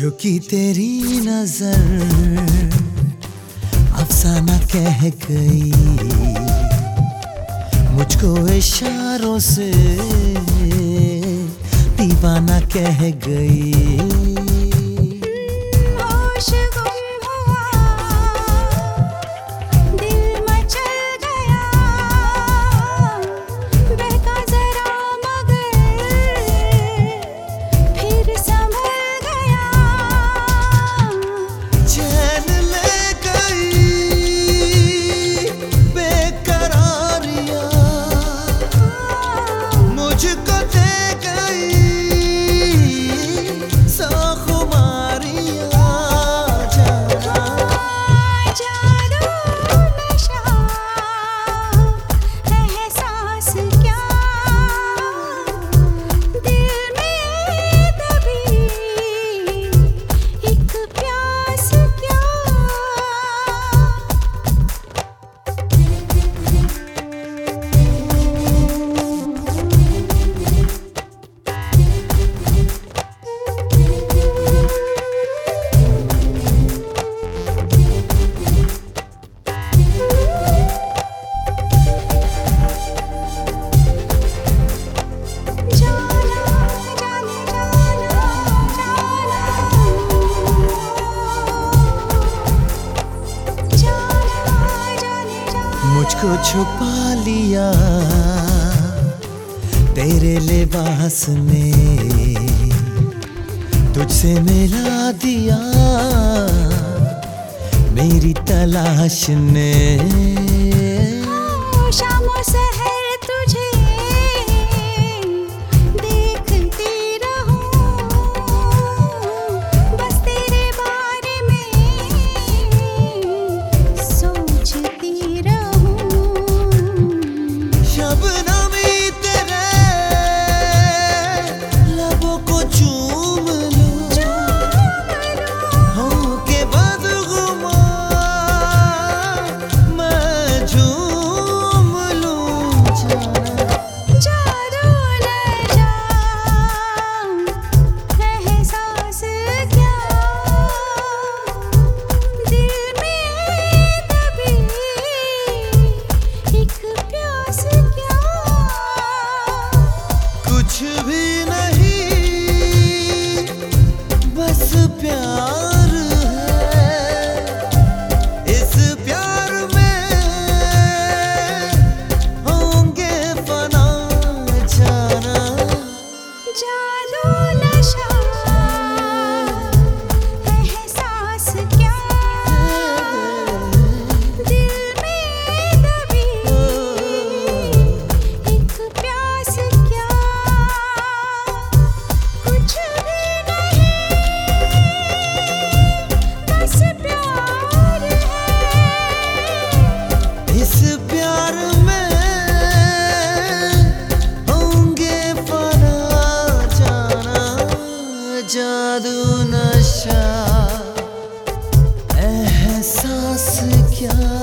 झुकी तेरी नज़र अफसाना कह गई। मुझको इशारों से दीवाना कह गई। मुझको छुपा लिया तेरे लिबास ने तुझसे मिला दिया मेरी तलाश ने प्यार इस प्यार में होंगे बना नशा your